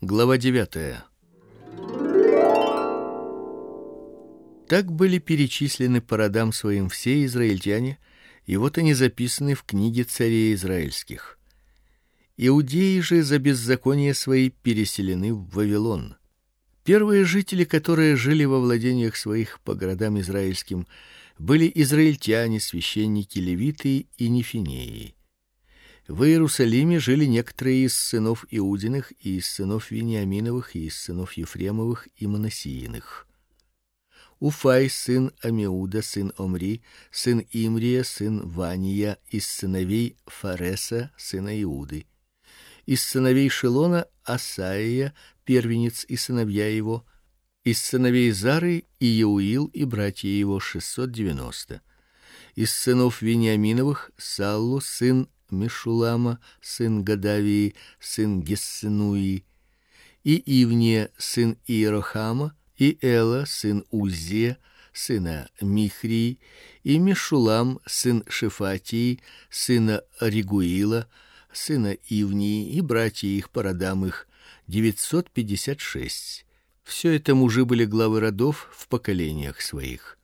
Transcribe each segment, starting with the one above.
Глава 9. Так были перечислены по родам своим все израильтяне, и вот они записаны в книге царей израильских. Иудеи же за беззаконие свои переселены в Вавилон. Первые жители, которые жили во владениях своих по городам израильским, были израильтяне, священники, левиты и нефинеи. В Иерусалиме жили некоторые из сынов Иудиных и из сынов Вениаминовых и из сынов Ефремовых и Манасииных. Уфай сын Амиуда, сын Омри, сын Имрия, сын Вания из сыновей Фареса, сына Иуды. Из сыновей Шилона Асаия, первенец и сыновья его. Из сыновей Зары Иеуил и братья его шестьсот девяносто. Из сынов Вениаминовых Саллу сын Мишулама, сын Гадавии, сын Гессенуи, и Ивния, сын Иерохама, и Эла, сын Узе, сына Михрии, и Мишулам, сын Шефатии, сына Ригуила, сына Ивнии, и братья их по родам их, девятьсот пятьдесят шесть. Все это мужи были главы родов в поколениях своих.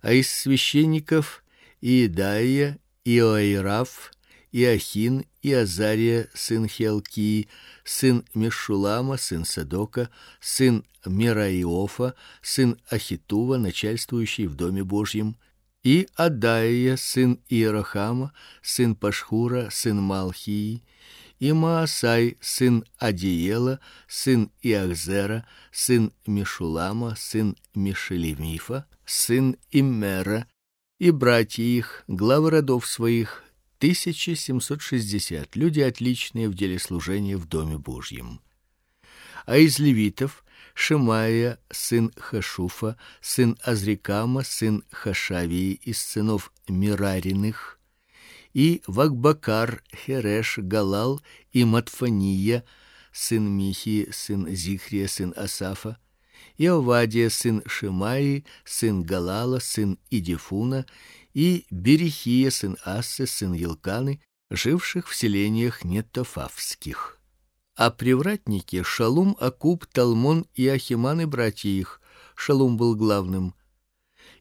А из священников Иедаия, Иоираф, Иохин, и Азария сын Хелкии, сын Мешулама, сын Садока, сын Мираиофа, сын Ахитува, начальствующий в доме Божьем, и Адаия сын Иерохама, сын Пашхура, сын Малхии, и Маасай сын Адиела, сын Иахзера, сын Мишулама, сын Мишелемифа, сын Иммера, и братья их, главы родов своих, 1760 люди отличные в деле служения в доме Божьем. А из левитов Шимая, сын Хашуфа, сын Азрикама, сын Хашавии из сынов Мирариных, и Вакбакар, Хереш, Галал и Матфания, сын Михи, сын Зихрия, сын Асафа, и Овадия, сын Шимаи, сын Галала, сын Идифуна, и Берехия, сын Ассы, сын Елканы, живших в селениях нетофавских. А привратники Шалум, Акуб, Талмон и Ахиман и братья их. Шалум был главным.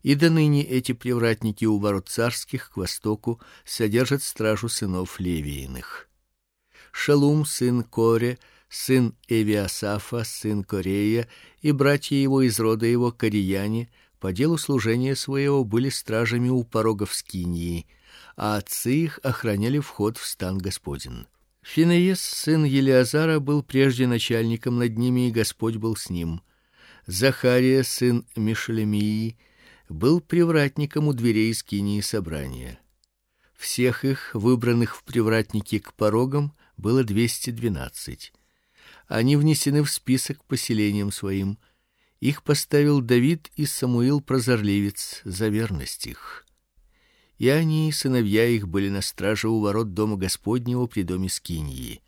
И до ныне эти привратники у ворот царских к востоку содержат стражу сынов Левииных. Шалум сын Коре, сын Эвиасафа, сын Корея, и братья его из рода его корияне по делу служения своего были стражами у порогов скинии, а отцы их охраняли вход в стан Господень. Финеес, сын Елиазара, был прежде начальником над ними, и Господь был с ним. Захария, сын Мишелемии, был привратником у дверей скинии собрания. Всех их, выбранных в привратники к порогам, было двести двенадцать. Они внесены в список поселениям своим – их поставил Давид и Самуил прозорливец за верность их. И они и сыновья их были на страже у ворот дома Господнего при доме Скинии.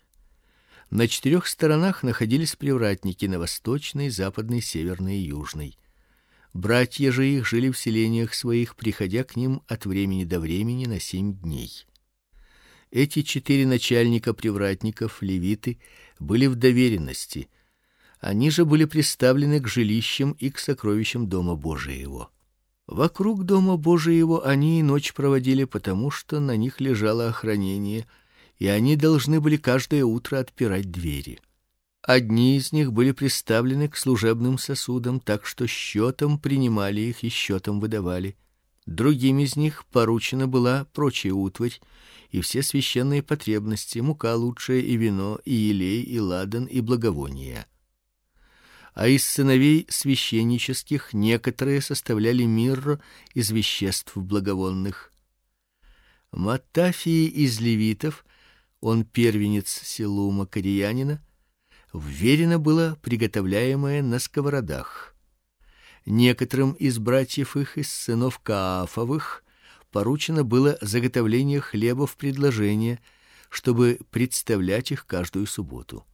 На четырех сторонах находились привратники на восточной, западной, северной и южной. Братья же их жили в селениях своих, приходя к ним от времени до времени на семь дней. Эти четыре начальника привратников, левиты, были в доверенности – они же были приставлены к жилищам и к сокровищам дома Божиего. Вокруг дома Божиего они и ночь проводили, потому что на них лежало охранение, и они должны были каждое утро отпирать двери. Одни из них были приставлены к служебным сосудам, так что счетом принимали их и счетом выдавали. Другим из них поручена была прочая утварь и все священные потребности: мука лучшая и вино, и елей, и ладан, и благовония а из сыновей священнических некоторые составляли мир из веществ благовонных. Матафии из левитов, он первенец Селума Корянина, вверено было приготовляемое на сковородах. Некоторым из братьев их из сынов Каафовых поручено было заготовление хлеба в предложение, чтобы представлять их каждую субботу.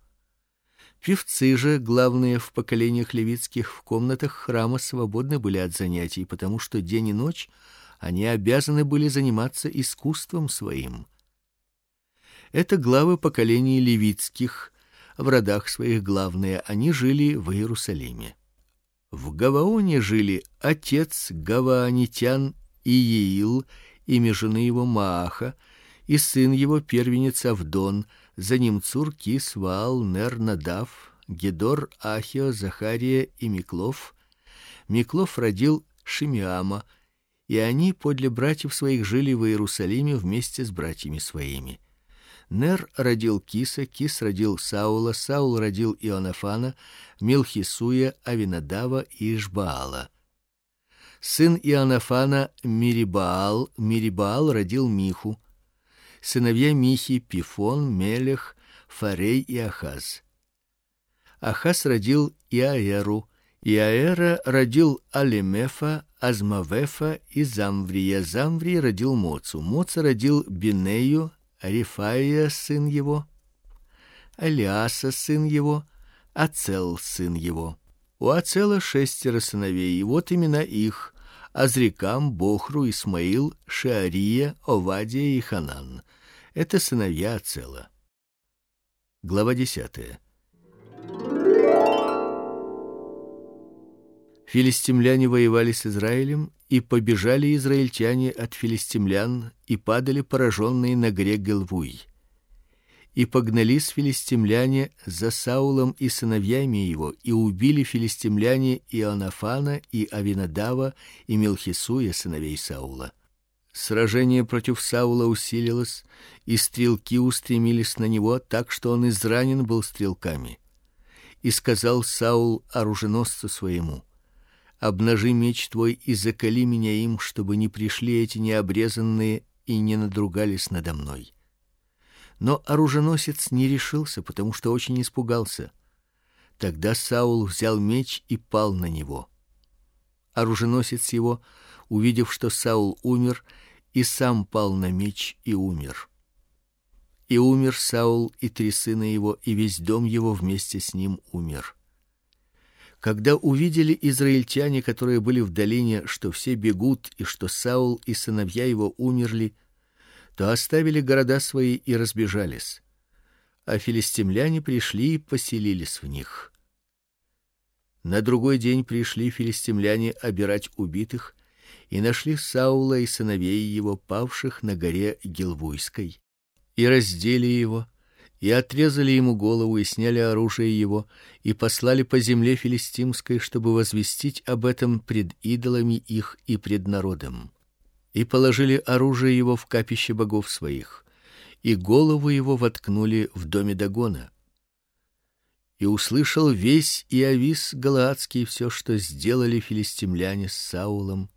Певцы же, главные в поколениях левитских в комнатах храма свободны были от занятий, потому что день и ночь они обязаны были заниматься искусством своим. Это главы поколений левитских, в родах своих главные, они жили в Иерусалиме. В Гаваоне жили отец гаваонитян Иеил, имя жены его Мааха, и сын его первенец Авдон, за ним Цур, Кис, Нер, Надав, Гедор, Ахио, Захария и Миклов. Миклов родил Шимиама, и они подле братьев своих жили в Иерусалиме вместе с братьями своими. Нер родил Киса, Кис родил Саула, Саул родил Ионафана, Милхисуя, Авинадава и Ишбаала. Сын Ионафана Мирибаал, Мирибаал родил Миху. Сыновья Михи Пифон, Мелех, Фарей и Ахаз. Ахаз родил Иаэру, Иаэра родил Алимефа, Азмавефа и Замврия. Замврий родил Моцу. Моца родил Бинею, Рифаия сын его, Алиаса сын его, Ацел сын его. У Ацела шестеро сыновей, и вот имена их: Азрикам, Бохру, Исмаил, Шаария, Овадия и Ханан. Это сыновья Ацела. Глава десятая. Филистимляне воевали с Израилем, и побежали израильтяне от филистимлян и падали пораженные на горе Гелвуй. И погнались филистимляне за Саулом и сыновьями его, и убили филистимляне Ионафана и Авинадава и Мелхисуя сыновей Саула. Сражение против Саула усилилось, и стрелки устремились на него, так что он изранен был стрелками. И сказал Саул оруженосцу своему: обнажи меч твой и заколи меня им, чтобы не пришли эти необрезанные и не надругались надо мной. Но оруженосец не решился, потому что очень испугался. Тогда Саул взял меч и пал на него. Оруженосец его, увидев, что Саул умер, и сам пал на меч и умер. И умер Саул и три сына его, и весь дом его вместе с ним умер. Когда увидели израильтяне, которые были в долине, что все бегут и что Саул и сыновья его умерли, то оставили города свои и разбежались. А филистимляне пришли и поселились в них. На другой день пришли филистимляне обирать убитых и нашли Саула и сыновей его павших на горе Гилвуйской и раздели его и отрезали ему голову и сняли оружие его и послали по земле филистимской, чтобы возвестить об этом пред идолами их и пред народом. И положили оружие его в капище богов своих, и голову его воткнули в доме Дагона. И услышал весь Иавис галаадский все, что сделали филистимляне с Саулом,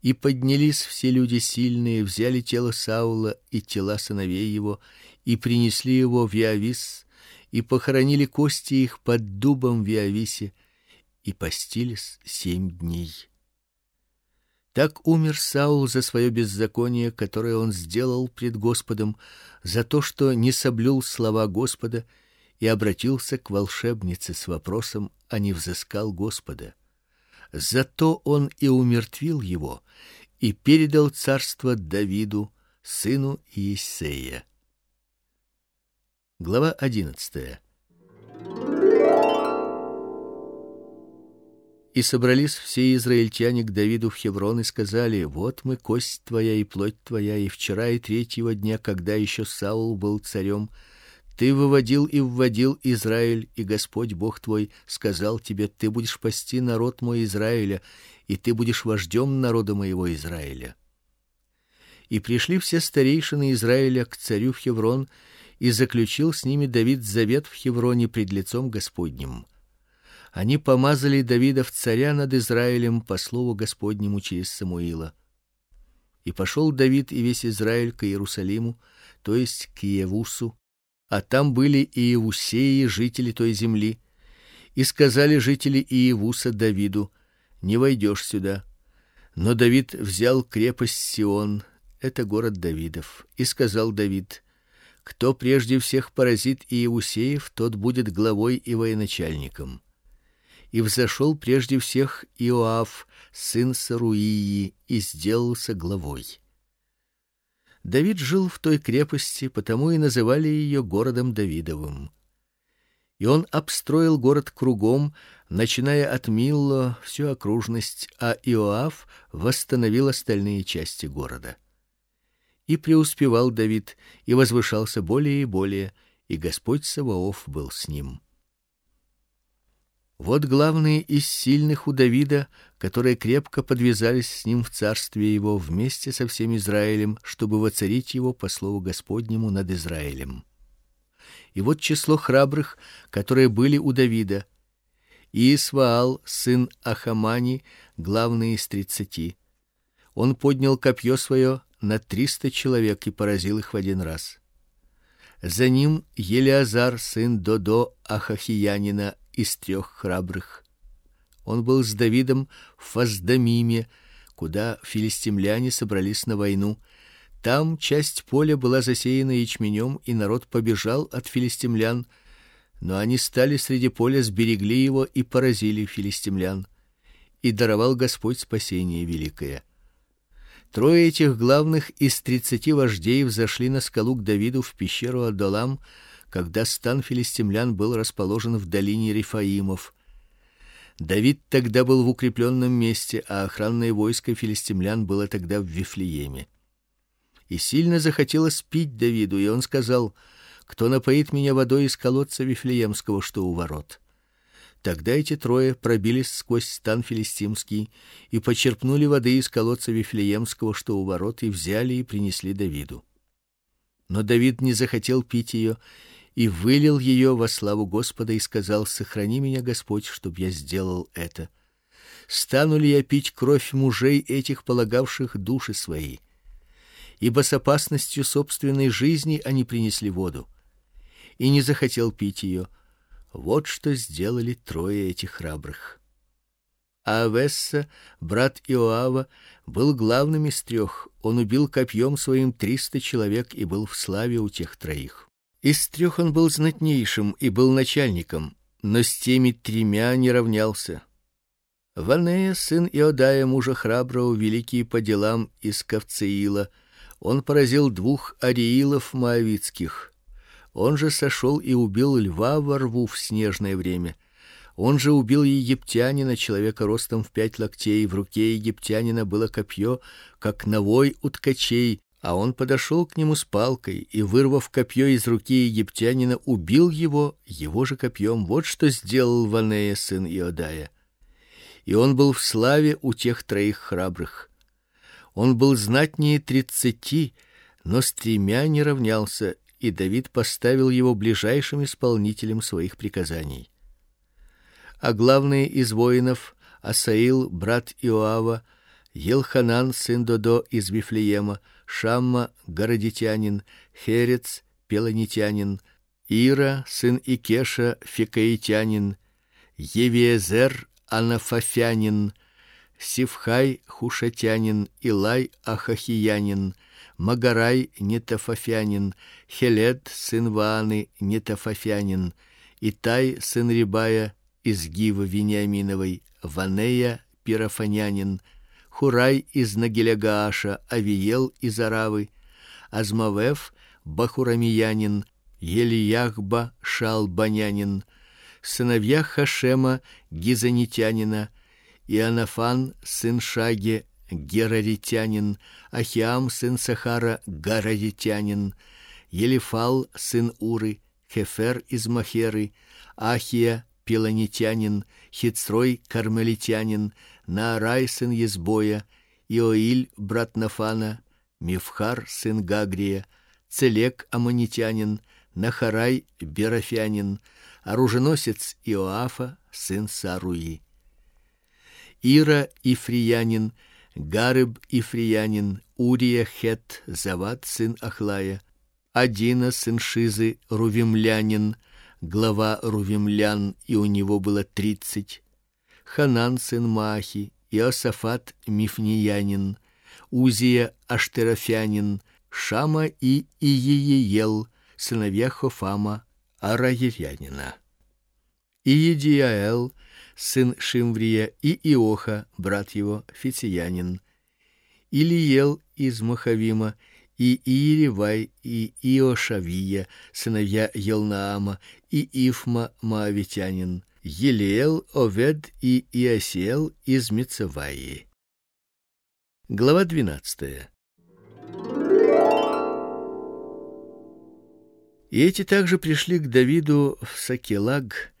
и поднялись все люди сильные, взяли тело Саула и тела сыновей его и принесли его в Иавис, и похоронили кости их под дубом в Иависе, и постились семь дней. Так умер Саул за свое беззаконие, которое он сделал пред Господом, за то, что не соблюл слова Господа и обратился к волшебнице с вопросом, а не взыскал Господа. Зато он и умертвил его и передал царство Давиду, сыну Иессея. Глава 11. И собрались все израильтяне к Давиду в Хеврон и сказали: Вот мы кость твоя и плоть твоя, и вчера и третьего дня, когда еще Саул был царем, ты выводил и вводил Израиль, и Господь Бог твой сказал тебе: ты будешь пасти народ мой Израиля, и ты будешь вождем народа моего Израиля. И пришли все старейшины Израиля к царю в Хеврон и заключил с ними Давид завет в Хевроне пред лицом Господним. Они помазали Давида в царя над Израилем по слову Господнему через Самуила. И пошел Давид и весь Израиль к Иерусалиму, то есть к Иевусу, а там были и Иевусеи, жители той земли. И сказали жители Иевуса Давиду: "Не войдешь сюда". Но Давид взял крепость Сион, это город Давидов, и сказал Давид: кто прежде всех поразит Иеусеев, тот будет главой и военачальником. И взошел прежде всех Иоав, сын Саруии, и сделался главой. Давид жил в той крепости, потому и называли ее городом Давидовым. И он обстроил город кругом, начиная от Милло всю окружность, а Иоав восстановил остальные части города. И преуспевал Давид, и возвышался более и более, и Господь Саваоф был с ним. Вот главные из сильных у Давида, которые крепко подвязались с ним в царстве его вместе со всем Израилем, чтобы воцарить его по слову Господнему над Израилем. И вот число храбрых, которые были у Давида: Исваал, сын Ахамани, главный из тридцати. Он поднял копье свое на триста человек и поразил их в один раз. За ним Елиазар, сын Додо Ахахиянина, из трех храбрых. Он был с Давидом в Фаздамиме, куда филистимляне собрались на войну. Там часть поля была засеяна ячменем, и народ побежал от филистимлян, но они стали среди поля, сберегли его и поразили филистимлян. И даровал Господь спасение великое. Трое этих главных из тридцати вождей взошли на скалу к Давиду в пещеру Адолам, когда стан филистимлян был расположен в долине Рифаимов. Давид тогда был в укрепленном месте, а охранное войско филистимлян было тогда в Вифлееме. И сильно захотелось пить Давиду, и он сказал: "Кто напоит меня водой из колодца Вифлеемского, что у ворот?" Тогда эти трое пробились сквозь стан филистимский и почерпнули воды из колодца Вифлеемского, что у ворот, и взяли и принесли Давиду. Но Давид не захотел пить ее и вылил ее во славу Господа и сказал: "Сохрани меня, Господь, чтоб я сделал это. Стану ли я пить кровь мужей этих, полагавших души свои? Ибо с опасностью собственной жизни они принесли воду, и не захотел пить ее. Вот что сделали трое этих храбрых. А Авесса, брат Иоава, был главным из трех. Он убил копьем своим триста человек и был в славе у тех троих. Из трех он был знатнейшим и был начальником, но с теми тремя не равнялся. Ванея, сын Иодая, мужа храброго, великий по делам из Кавцеила, он поразил двух ариилов моавитских. Он же сошел и убил льва во рву в снежное время. Он же убил египтянина, человека ростом в пять локтей, в руке египтянина было копье, как навой у ткачей, а он подошел к нему с палкой и, вырвав копье из руки египтянина, убил его его же копьем. Вот что сделал Ванея сын Иодая. И он был в славе у тех троих храбрых. Он был знатнее тридцати, но с тремя не равнялся, и Давид поставил его ближайшим исполнителем своих приказаний. А главный из воинов Асаил, брат Иоава, Елханан сын Додо из Вифлеема, Шамма городитянин, Херец пелонитянин, Ира сын Икеша фикаитянин, Евиезер анафафянин, Сивхай хушатянин, Илай ахахиянин, Магарай нетафафянин, Хелед сын Вааны нетафафянин, Итай сын Рибая из Гива Вениаминовой, Ванея пирафанянин, Хурай из Нагилягаша, Авиел из Аравы, Азмавев Бахурамиянин, Елияхба Шалбанянин, сыновья Хашема Гизанитянина, Иоаннафан сын Шаге Гераритянин, Ахиам сын Сахара Гараритянин, Елифал сын Уры, Хефер из Махеры, Ахия пелонитянин, Хицрой кармелитянин, Наарай сын Езбоя, Иоиль брат Нафана, Мифхар сын Гагрия, Целек амонитянин, Нахарай берафянин, оруженосец Иоафа сын Саруи. Ира ифриянин, Гарыб ифриянин, Урия хет, Зават сын Ахлая, Адина сын Шизы, рувимлянин, глава рувимлян, и у него было тридцать Ханан сын Махи, Иосафат мифниянин, Узия аштерофянин, Шама и Иеел, сыновья Хофама, араерянина. Иедиаэл, сын Шимврия, и Иоха, брат его, фициянин, Илиел из Махавима, и Иеривай, и Иошавия, сыновья Елнаама, и Ифма Моавитянин, Елиэл, Овед и Иосиэл из Мицеваи. Глава 12. И эти также пришли к Давиду в Сакелаг,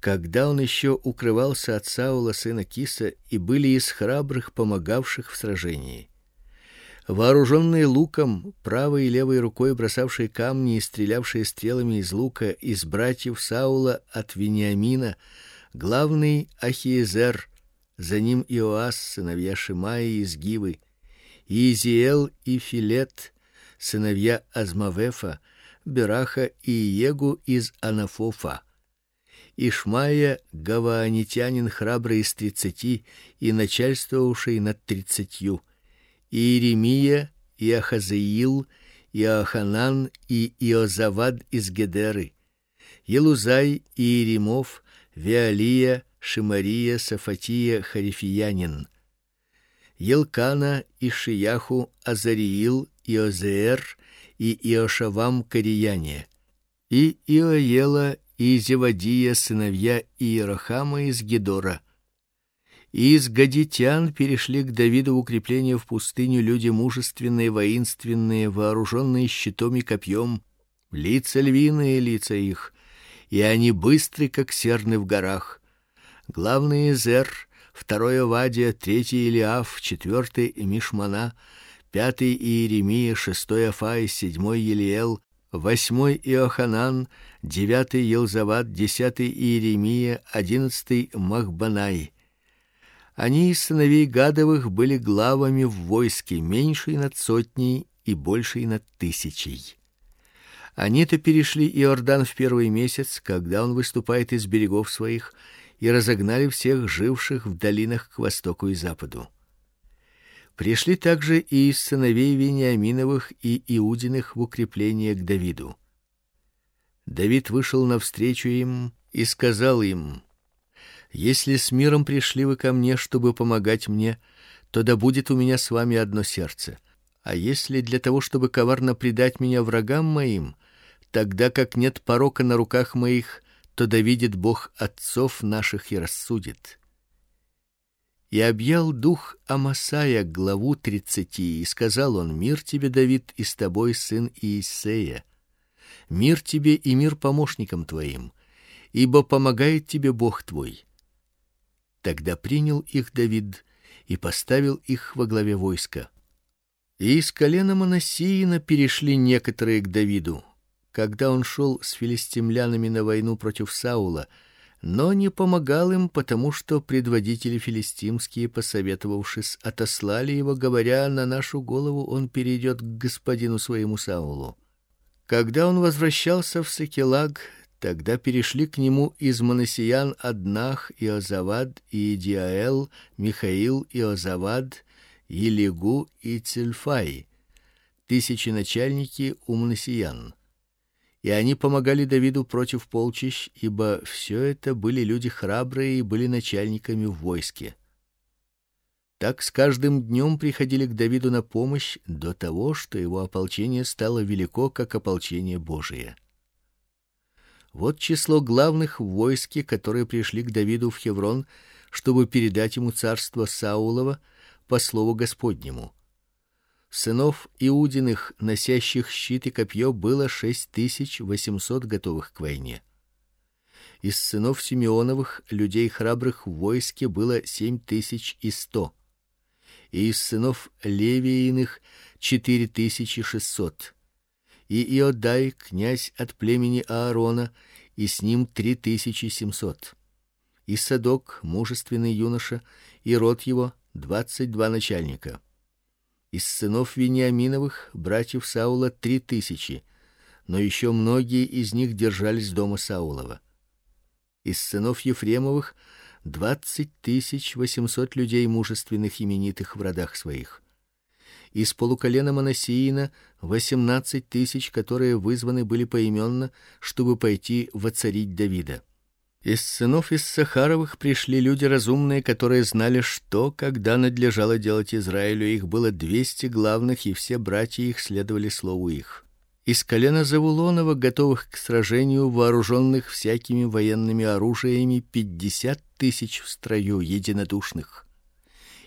когда он еще укрывался от Саула сына Киса, и были из храбрых, помогавших в сражении. Вооруженные луком, правой и левой рукой бросавшие камни и стрелявшие стрелами из лука из братьев Саула от Вениамина, главный Ахиезер, за ним Иоас, сыновья Шимаи из Гивы, Изиэл и Филет, сыновья Азмавефа, Бераха и Егу из Анафофа. Ишмая гаваанитянин храбрый из тридцати и начальствовавший над тридцатью Иеремия, и Ахазеил, и Аханан, и Иозавад из Гедеры, Елузай и Иеремов, Виалия, Шимария, Сафатия, Харифиянин, Елкана и Шияху, Азариил, Иозеэр и Иошавам Карияне, и Иоела и Зевадия, сыновья Иерохама из Гедора, и из гадитян перешли к Давиду в укрепление в пустыню люди мужественные, воинственные, вооруженные щитом и копьем, лица львиные лица их, и они быстры, как серны в горах. Главный Зер, второй Вадия, третий Илиаф, четвертый Мишмана, пятый Иеремия, шестой Афай, седьмой Елиэл, восьмой Иоханан, девятый Елзават, десятый Иеремия, одиннадцатый Махбанай. Они из сыновей Гадовых были главами в войске, меньшей над сотней и большей над тысячей. Они-то перешли Иордан в первый месяц, когда он выступает из берегов своих, и разогнали всех живших в долинах к востоку и западу. Пришли также и из сыновей Вениаминовых и Иудиных в укрепление к Давиду. Давид вышел навстречу им и сказал им: если с миром пришли вы ко мне, чтобы помогать мне, то да будет у меня с вами одно сердце. А если для того, чтобы коварно предать меня врагам моим, тогда как нет порока на руках моих, то да видит Бог отцов наших и рассудит. И объял дух Амасая главу тридцати, и сказал он: Мир тебе, Давид, и с тобой сын Иисея. Мир тебе и мир помощникам твоим, ибо помогает тебе Бог твой. Тогда принял их Давид и поставил их во главе войска. И из колена Манасиина перешли некоторые к Давиду, когда он шел с филистимлянами на войну против Саула, но не помогал им, потому что предводители филистимские, посоветовавшись, отослали его, говоря: "На нашу голову он перейдет к господину своему Саулу". Когда он возвращался в Сакелаг, Тогда перешли к нему из Манасиян Аднах, и Озавад и Диаэл, Михаил, и Озавад, Елигу и Цельфай, тысячи начальники у Манасиян. И они помогали Давиду против полчищ, ибо все это были люди храбрые и были начальниками в войске. Так с каждым днем приходили к Давиду на помощь до того, что его ополчение стало велико, как ополчение Божие. Вот число главных в войске, которые пришли к Давиду в Хеврон, чтобы передать ему царство Саулова по слову Господнему. Сынов Иудиных, носящих щит и копье, было шесть тысяч восемьсот готовых к войне. Из сынов Симеоновых, людей храбрых в войске, было семь тысяч и сто. И из сынов Левииных четыре тысячи шестьсот и Иодай, князь от племени Аарона, и с ним три тысячи семьсот. И Садок, мужественный юноша, и род его двадцать два начальника. Из сынов Вениаминовых, братьев Саула, три тысячи, но еще многие из них держались дома Саулова. Из сынов Ефремовых двадцать тысяч восемьсот людей мужественных именитых в родах своих из полуколена Манасиина восемнадцать тысяч, которые вызваны были поименно, чтобы пойти воцарить Давида. Из сынов из Сахаровых пришли люди разумные, которые знали, что когда надлежало делать Израилю. Их было двести главных, и все братья их следовали слову их. Из колена Завулонова, готовых к сражению, вооруженных всякими военными оружиями, пятьдесят тысяч в строю единодушных.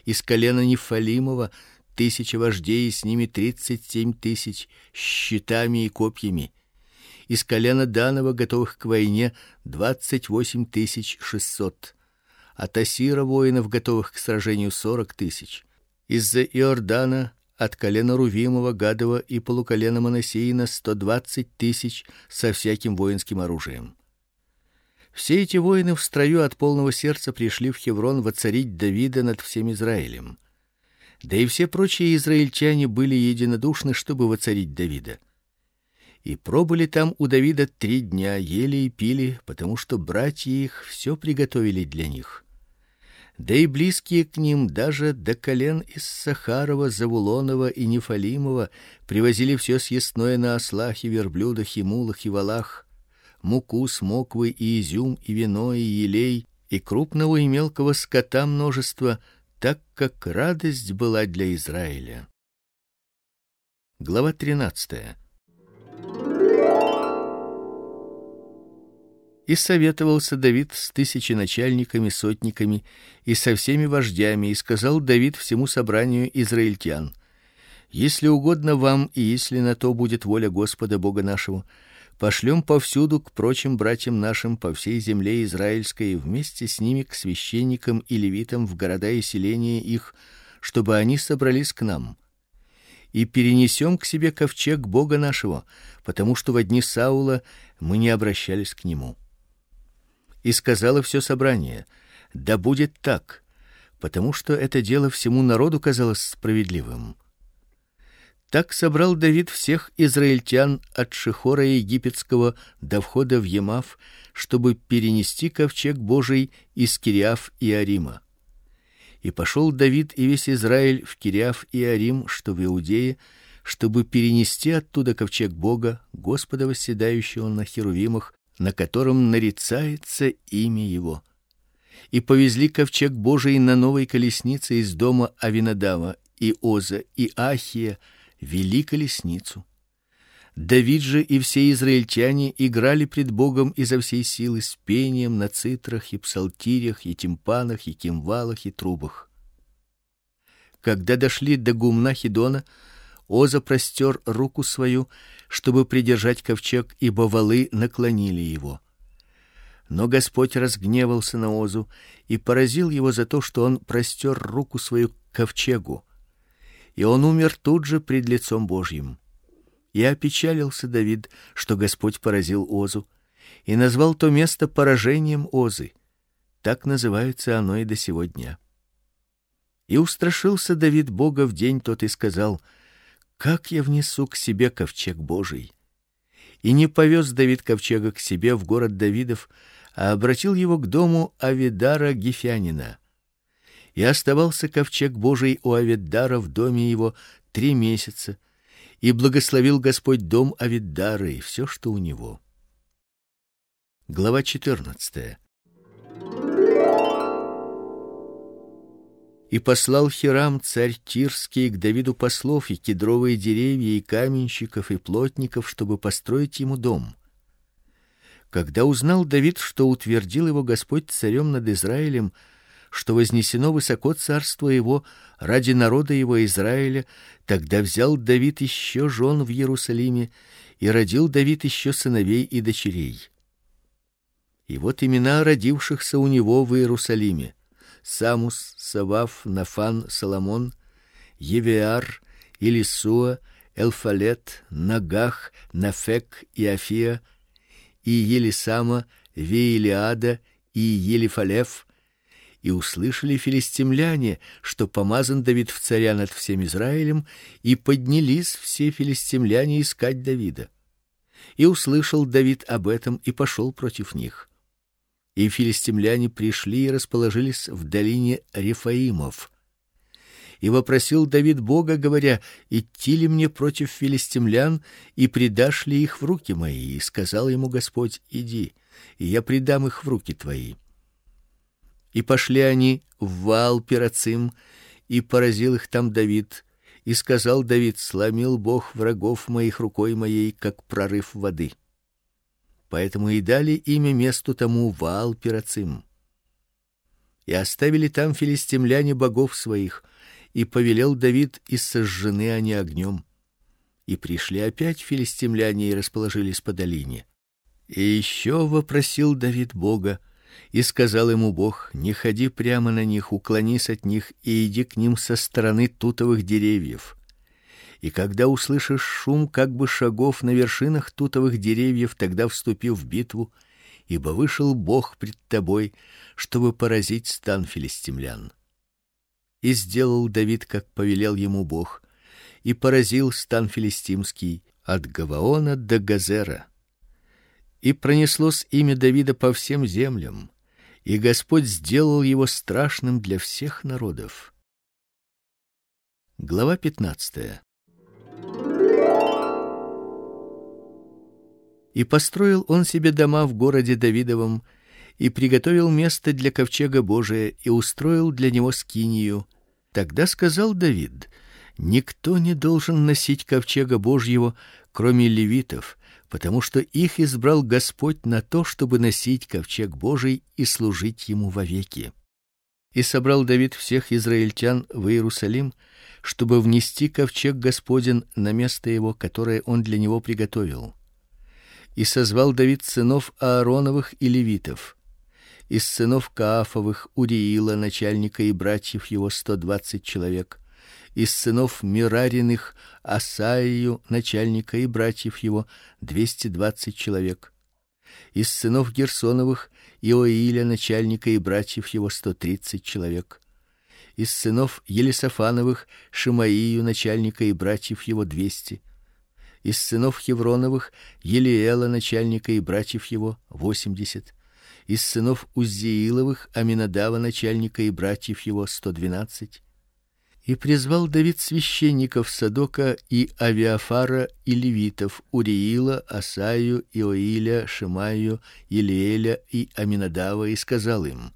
Из колена Нефалимова тысяча вождей, и с ними тридцать семь тысяч щитами и копьями из колена Данова, готовых к войне, двадцать восемь тысяч шестьсот. От Асира воинов, готовых к сражению, сорок тысяч. Из-за Иордана от колена Рувимова, Гадова и полуколена Манасеина сто двадцать тысяч со всяким воинским оружием. Все эти воины в строю от полного сердца пришли в Хеврон воцарить Давида над всем Израилем. Да и все прочие израильтяне были единодушны, чтобы воцарить Давида и пробыли там у Давида три дня, ели и пили, потому что братья их все приготовили для них. Да и близкие к ним даже до колен из Сахарова, Завулонова и Нефалимова привозили все съестное на ослах и верблюдах и мулах и валах, муку, смоквы и изюм и вино и елей и крупного и мелкого скота множество, так как радость была для Израиля. Глава тринадцатая. И советовался Давид с тысячи начальниками, сотниками и со всеми вождями, и сказал Давид всему собранию израильтян: Если угодно вам и если на то будет воля Господа Бога нашего, пошлем повсюду к прочим братьям нашим по всей земле израильской вместе с ними к священникам и левитам в города и селения их, чтобы они собрались к нам и перенесем к себе ковчег Бога нашего, потому что в дни Саула мы не обращались к нему. И сказала все собрание: да будет так, потому что это дело всему народу казалось справедливым. Так собрал Давид всех израильтян от Шихора египетского до входа в Емав, чтобы перенести ковчег Божий из Кириаф и Арима. И пошел Давид и весь Израиль в Кириаф и Арим, что в Иудее, чтобы перенести оттуда ковчег Бога, Господа восседающего на херувимах, на котором нарицается имя его. И повезли ковчег Божий на новой колеснице из дома Авинадава, и Оза, и Ахия вели колесницу. Давид же и все израильтяне играли пред Богом изо всей силы с пением на цитрах и псалтирях и тимпанах и кимвалах и трубах. Когда дошли до гумна Хидона, Оза простер руку свою, чтобы придержать ковчег, ибо валы наклонили его. Но Господь разгневался на Озу и поразил его за то, что он простер руку свою к ковчегу. И он умер тут же пред лицом Божьим. И опечалился Давид, что Господь поразил Озу, и назвал то место поражением Озы. Так называется оно и до сего дня. И устрашился Давид Бога в день тот и сказал: как я внесу к себе ковчег Божий? И не повез Давид ковчега к себе в город Давидов, а обратил его к дому Авидара Гефянина. И оставался ковчег Божий у Авидара в доме его три месяца, и благословил Господь дом Авидара и все, что у него. Глава 14. И послал Хирам царь Тирский к Давиду послов и кедровые деревья и каменщиков и плотников, чтобы построить ему дом. Когда узнал Давид, что утвердил его Господь царем над Израилем, что вознесено высоко царство его ради народа его Израиля, тогда взял Давид еще жен в Иерусалиме и родил Давид еще сыновей и дочерей. И вот имена родившихся у него в Иерусалиме: Самус, Савав, Нафан, Соломон, Евеар, Илисуа, Элфалет, Нагах, Нафек и Афия, и Елисама, Веилиада и Елифалев, и услышали филистимляне, что помазан Давид в царя над всем Израилем, и поднялись все филистимляне искать Давида. И услышал Давид об этом и пошел против них. И филистимляне пришли и расположились в долине Рефаимов. И вопросил Давид Бога, говоря: идти ли мне против филистимлян и предашь ли их в руки мои? И сказал ему Господь: иди. и я предам их в руки твои. И пошли они в Вал и поразил их там Давид, и сказал Давид: "Сломил Бог врагов моих рукой моей, как прорыв воды". Поэтому и дали имя месту тому Вал Перацим. И оставили там филистимляне богов своих, и повелел Давид, и сожжены они огнем. И пришли опять филистимляне и расположились по долине. И еще вопросил Давид Бога, и сказал ему Бог: "Не ходи прямо на них, уклонись от них и иди к ним со стороны тутовых деревьев. И когда услышишь шум как бы шагов на вершинах тутовых деревьев, тогда вступи в битву, ибо вышел Бог пред тобой, чтобы поразить стан филистимлян". И сделал Давид, как повелел ему Бог, и поразил стан филистимский от Гаваона до Газера и пронеслось имя Давида по всем землям, и Господь сделал его страшным для всех народов. Глава 15. И построил он себе дома в городе Давидовом, и приготовил место для ковчега Божия, и устроил для него скинию. Тогда сказал Давид: Никто не должен носить ковчега Божьего, кроме левитов, потому что их избрал Господь на то, чтобы носить ковчег Божий и служить ему вовеки. И собрал Давид всех израильтян в Иерусалим, чтобы внести ковчег Господень на место его, которое он для него приготовил. И созвал Давид сынов Аароновых и левитов. Из сынов Каафовых Уриила, начальника и братьев его сто двадцать человек, из сынов Мирариных Асаию, начальника и братьев его двести двадцать человек. Из сынов Герсоновых Иоиля, начальника и братьев его сто тридцать человек. Из сынов Елисафановых Шимаию, начальника и братьев его двести. Из сынов Хевроновых Елиэла, начальника и братьев его восемьдесят. Из сынов Уззииловых Аминадава, начальника и братьев его сто двенадцать и призвал Давид священников Садока и Авиафара и левитов Уриила, Асаю, Иоиля, Шимаю, Елееля и Аминадава и сказал им: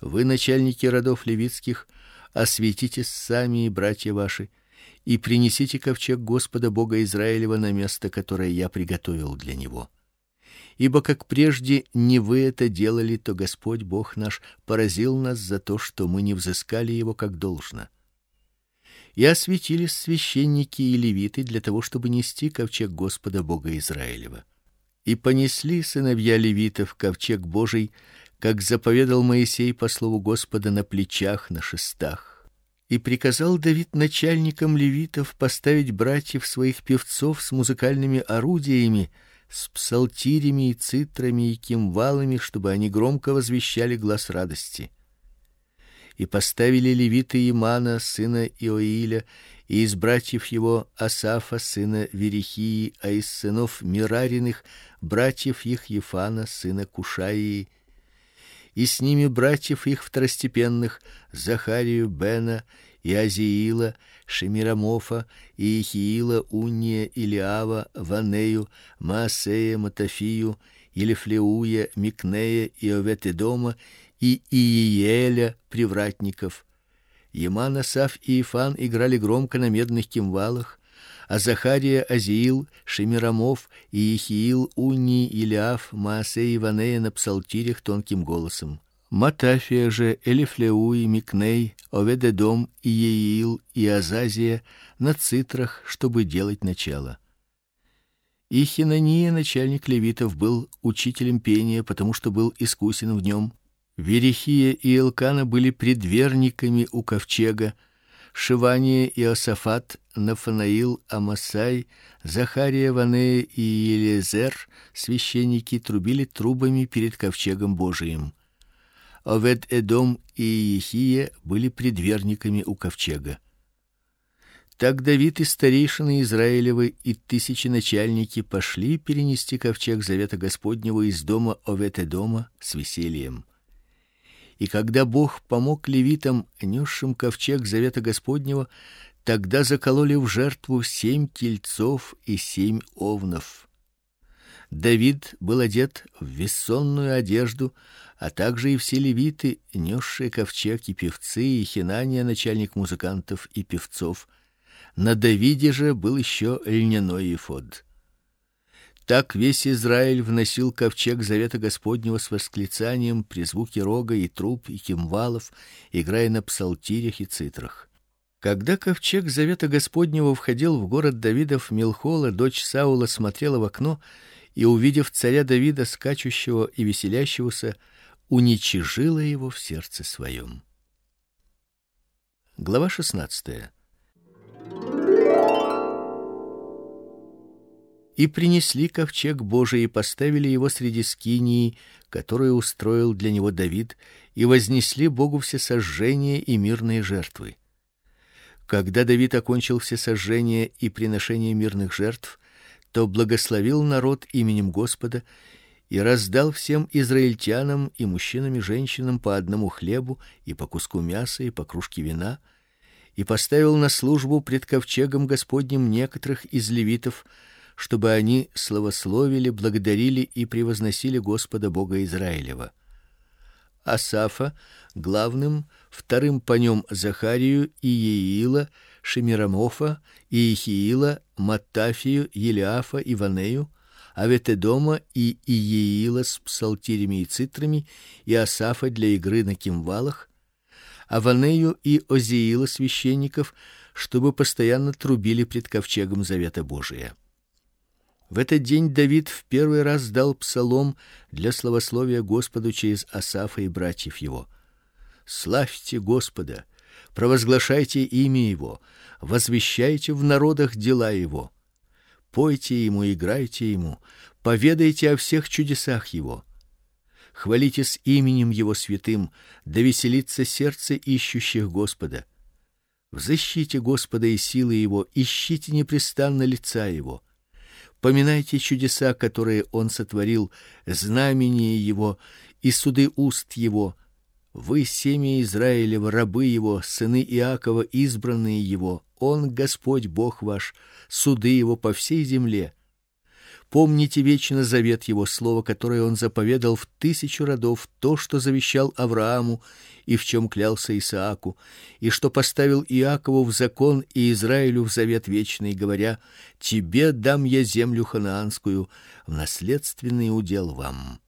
Вы начальники родов левитских, осветитесь сами и братья ваши, и принесите ковчег Господа Бога Израилева на место, которое я приготовил для него. Ибо как прежде не вы это делали, то Господь Бог наш поразил нас за то, что мы не взыскали его как должно. И осветились священники и левиты для того, чтобы нести ковчег Господа Бога Израилева. И понесли сыновья левитов ковчег Божий, как заповедал Моисей по слову Господа на плечах на шестах. И приказал Давид начальникам левитов поставить братьев своих певцов с музыкальными орудиями, с псалтирями и цитрами и кимвалами, чтобы они громко возвещали глаз радости. И поставили левиты Имана сына Иоиля и из братьев его Асафа сына Верихии, а из сынов Мирариных братьев их Ефана сына Кушаии, и с ними братьев их второстепенных Захарию Бена и Азиила, Шемирамофа, и Ихиила, Уния, Илиава, Ванею, Маасея, Матафию, Елифлеуя, Микнея и Оветедома и Иееля, привратников. Еман, Саф и Ифан играли громко на медных кимвалах, а Захария, Азиил, Шемирамов и Ихиил, Уни, Илиаф, Маасей и Ванея на псалтирях тонким голосом. Матафия же, Элифлеуи, Микней, Оведедом, Иеил и Азазия на цитрах, чтобы делать начало. И Хинания, начальник левитов, был учителем пения, потому что был искусен в нем. Верихия и Элкана были предверниками у ковчега, Шивания и Асафат, Нафанаил, Амасай, Захария, Ванея и Елизер, священники, трубили трубами перед ковчегом Божиим. Овед-Эдом и Ехия были предверниками у ковчега. Так Давид и старейшины Израилевы и тысячи начальники пошли перенести ковчег завета Господнего из дома Овед-Эдома с весельем. И когда Бог помог левитам, несшим ковчег завета Господнего, тогда закололи в жертву семь тельцов и семь овнов. Давид был одет в вессонную одежду, а также и все левиты, несшие ковчег и певцы, и Хинания, начальник музыкантов и певцов. На Давиде же был еще льняной эфод. Так весь Израиль вносил ковчег завета Господнего с восклицанием при звуке рога и труб и кимвалов, играя на псалтирях и цитрах. Когда ковчег завета Господнего входил в город Давидов, Милхола, дочь Саула, смотрела в окно и, увидев царя Давида скачущего и веселящегося, уничижила его в сердце своем. Глава 16. И принесли ковчег Божий и поставили его среди скинии, которую устроил для него Давид, и вознесли Богу все сожжения и мирные жертвы. Когда Давид окончил все сожжения и приношения мирных жертв, то благословил народ именем Господа и раздал всем израильтянам и мужчинам и женщинам по одному хлебу и по куску мяса и по кружке вина, и поставил на службу пред ковчегом Господним некоторых из левитов, чтобы они славословили, благодарили и превозносили Господа Бога Израилева. Асафа главным, вторым по нем Захарию и Еила, Шемирамофа, Иехиила, Матафию, Елиафа и Ванею, Аветедома и Иеила с псалтирями и цитрами, и Асафа для игры на кимвалах, Аванею и Озиила священников, чтобы постоянно трубили пред ковчегом завета Божия. В этот день Давид в первый раз дал псалом для славословия Господу через Асафа и братьев его. Славьте Господа, провозглашайте имя его, возвещайте в народах дела его. Пойте ему, играйте ему, поведайте о всех чудесах его. Хвалите с именем его святым, да веселится сердце ищущих Господа. Взыщите Господа и силы его, ищите непрестанно лица его. Поминайте чудеса, которые он сотворил, знамения его и суды уст его. Вы семя Израилева, рабы его, сыны Иакова, избранные его. Он Господь Бог ваш, суды его по всей земле. Помните вечно завет его, слово, которое он заповедал в тысячу родов, то, что завещал Аврааму и в чем клялся Исааку, и что поставил Иакову в закон и Израилю в завет вечный, говоря: тебе дам я землю ханаанскую в наследственный удел вам.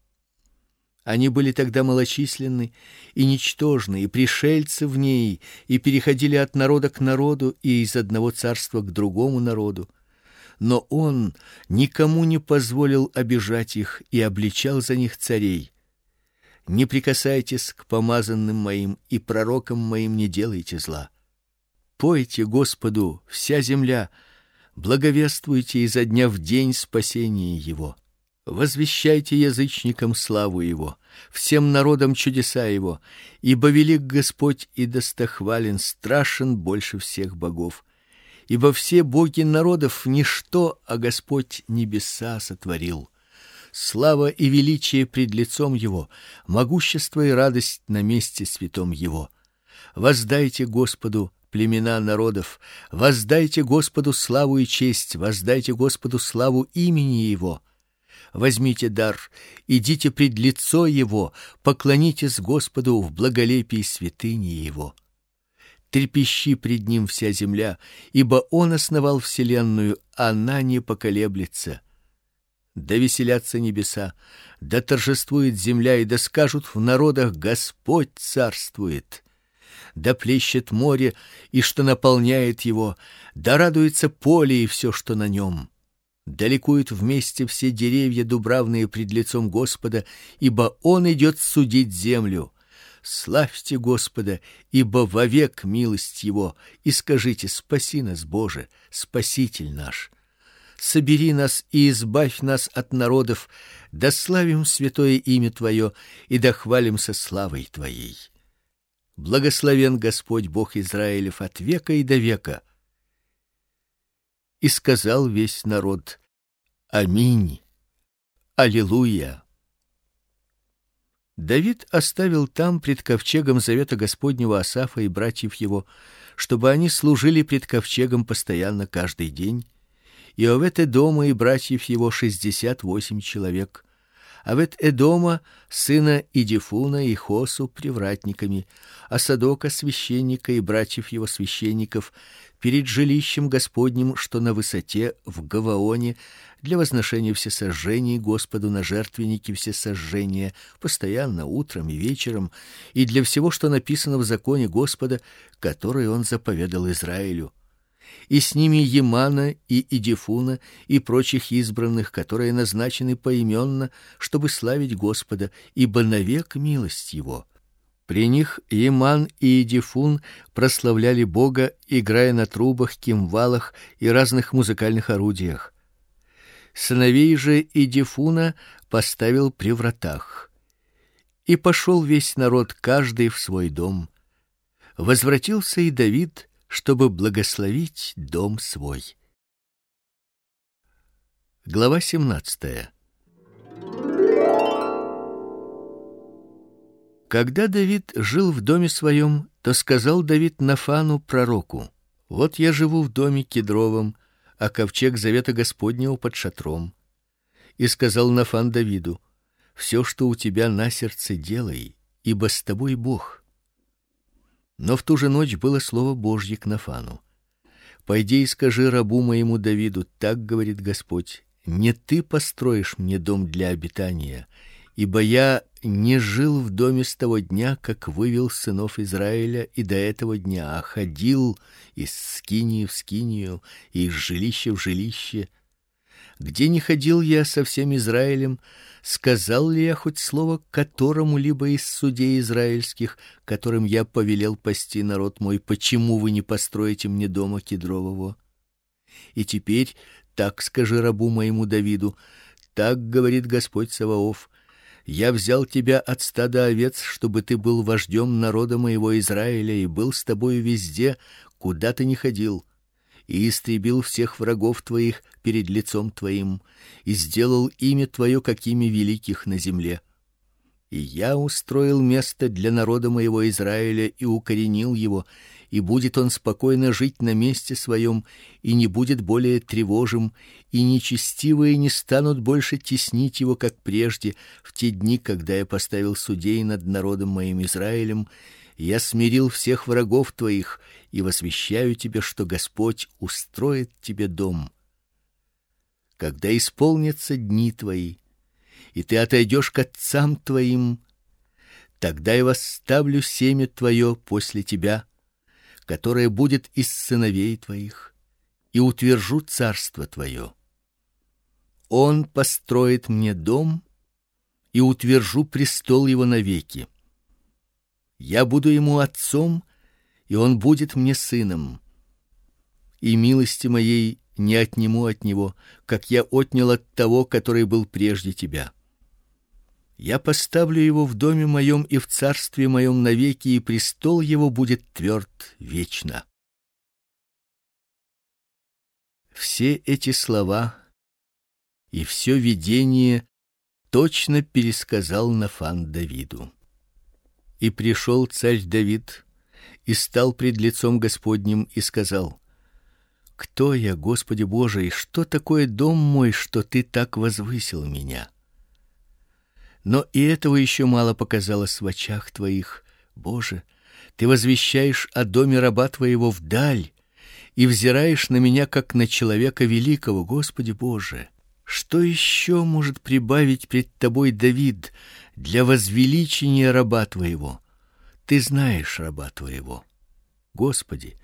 Они были тогда малочисленны и ничтожны, и пришельцы в ней, и переходили от народа к народу и из одного царства к другому народу но он никому не позволил обижать их и обличал за них царей. Не прикасайтесь к помазанным моим и пророкам моим не делайте зла. Пойте Господу вся земля, благовествуйте изо дня в день спасение его. Возвещайте язычникам славу его, всем народам чудеса его, ибо велик Господь и достохвален, страшен больше всех богов ибо все боги народов ничто, а Господь небеса сотворил. Слава и величие пред лицом его, могущество и радость на месте святом его. Воздайте Господу племена народов, воздайте Господу славу и честь, воздайте Господу славу имени его. Возьмите дар, идите пред лицо его, поклонитесь Господу в благолепии святыни его трепещи пред ним вся земля, ибо он основал вселенную, она не поколеблется. Да веселятся небеса, да торжествует земля и да скажут в народах: Господь царствует. Да плещет море и что наполняет его, да радуется поле и все, что на нем. Да ликуют вместе все деревья дубравные пред лицом Господа, ибо он идет судить землю. Славьте Господа, ибо вовек милость его, и скажите: спаси нас, Боже, Спаситель наш. Собери нас и избавь нас от народов, да славим святое имя твое и да хвалимся славой твоей. Благословен Господь Бог Израилев от века и до века. И сказал весь народ: Аминь. Аллилуйя. Давид оставил там пред ковчегом завета Господнего Асафа и братьев его, чтобы они служили пред ковчегом постоянно каждый день, и Овет-Эдома и братьев его шестьдесят восемь человек. Овет-Эдома сына Идифуна и Хосу привратниками, а Садока священника и братьев его священников перед жилищем Господним, что на высоте в Гаваоне, для возношения всесожжений Господу на жертвеннике всесожжения, постоянно утром и вечером, и для всего, что написано в законе Господа, который он заповедал Израилю и с ними Емана и Идифуна и прочих избранных, которые назначены поименно, чтобы славить Господа, ибо навек милость его. При них Еман и Идифун прославляли Бога, играя на трубах, кимвалах и разных музыкальных орудиях. Сыновей же Идифуна поставил при вратах. И пошел весь народ каждый в свой дом. Возвратился и Давид чтобы благословить дом свой. Глава 17. Когда Давид жил в доме своем, то сказал Давид Нафану пророку: Вот я живу в доме кедровом, а ковчег завета Господнего под шатром. И сказал Нафан Давиду: все, что у тебя на сердце, делай, ибо с тобой Бог. Но в ту же ночь было слово Божье к Нафану. Пойди и скажи рабу моему Давиду: так говорит Господь: не ты построишь мне дом для обитания, ибо я не жил в доме с того дня, как вывел сынов Израиля, и до этого дня, а ходил из скинии в скинию и из жилища в жилище. Где не ходил я со всем Израилем, сказал ли я хоть слово которому либо из судей израильских, которым я повелел пасти народ мой, почему вы не построите мне дома кедрового? И теперь так скажи рабу моему Давиду: так говорит Господь Саваоф: я взял тебя от стада овец, чтобы ты был вождем народа моего Израиля и был с тобою везде, куда ты ни ходил и истребил всех врагов твоих перед лицом твоим, и сделал имя твое какими великих на земле. И я устроил место для народа моего Израиля и укоренил его, и будет он спокойно жить на месте своем, и не будет более тревожим, и нечестивые не станут больше теснить его, как прежде, в те дни, когда я поставил судей над народом моим Израилем, я смирил всех врагов твоих и возвещаю тебе, что Господь устроит тебе дом. Когда исполнятся дни твои, и ты отойдешь к отцам твоим, тогда я восставлю семя твое после тебя, которое будет из сыновей твоих, и утвержу царство твое. Он построит мне дом, и утвержу престол его навеки я буду ему отцом, и он будет мне сыном. И милости моей не отниму от него, как я отнял от того, который был прежде тебя. Я поставлю его в доме моем и в царстве моем навеки, и престол его будет тверд вечно. Все эти слова и все видение точно пересказал Нафан Давиду. И пришел царь Давид и стал пред лицом Господним и сказал: Кто я, Господи Боже, и что такое дом мой, что ты так возвысил меня? Но и этого еще мало показалось в очах твоих, Боже. Ты возвещаешь о доме раба твоего вдаль и взираешь на меня как на человека великого, Господи Боже. Что еще может прибавить пред тобой Давид, для возвеличения раба твоего. Ты знаешь раба твоего. Господи,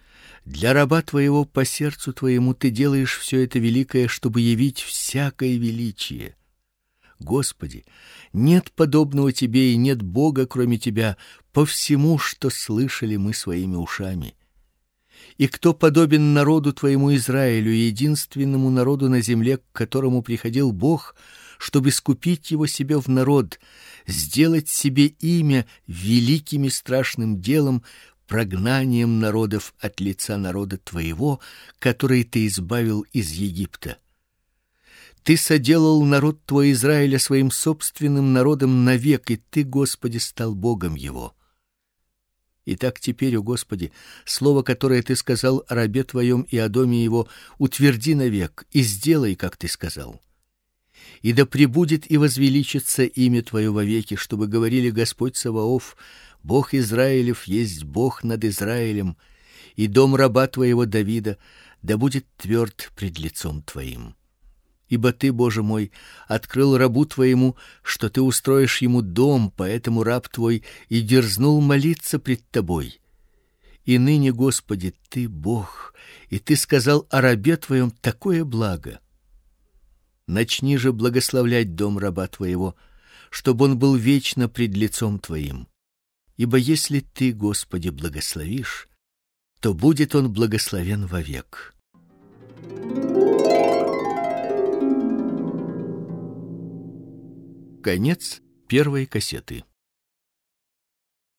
для раба твоего по сердцу твоему ты делаешь все это великое, чтобы явить всякое величие. Господи, нет подобного тебе и нет Бога, кроме тебя, по всему, что слышали мы своими ушами. И кто подобен народу твоему Израилю, единственному народу на земле, к которому приходил Бог, чтобы искупить его себе в народ, сделать себе имя великим и страшным делом, прогнанием народов от лица народа твоего, который ты избавил из Египта. Ты соделал народ твой Израиля своим собственным народом навек, и ты, Господи, стал Богом его. Итак, теперь, о Господи, слово, которое ты сказал о рабе твоем и о доме его, утверди навек и сделай, как ты сказал. И да пребудет и возвеличится имя твое вовеки, чтобы говорили Господь Саваоф, Бог Израилев есть Бог над Израилем, и дом раба твоего Давида да будет тверд пред лицом твоим. Ибо ты, Боже мой, открыл рабу твоему, что ты устроишь ему дом, поэтому раб твой и дерзнул молиться пред тобой. И ныне, Господи, ты Бог, и ты сказал о рабе твоем такое благо. Начни же благословлять дом раба твоего, чтобы он был вечно пред лицом твоим. Ибо если ты, Господи, благословишь, то будет он благословен вовек. Конец первой кассеты.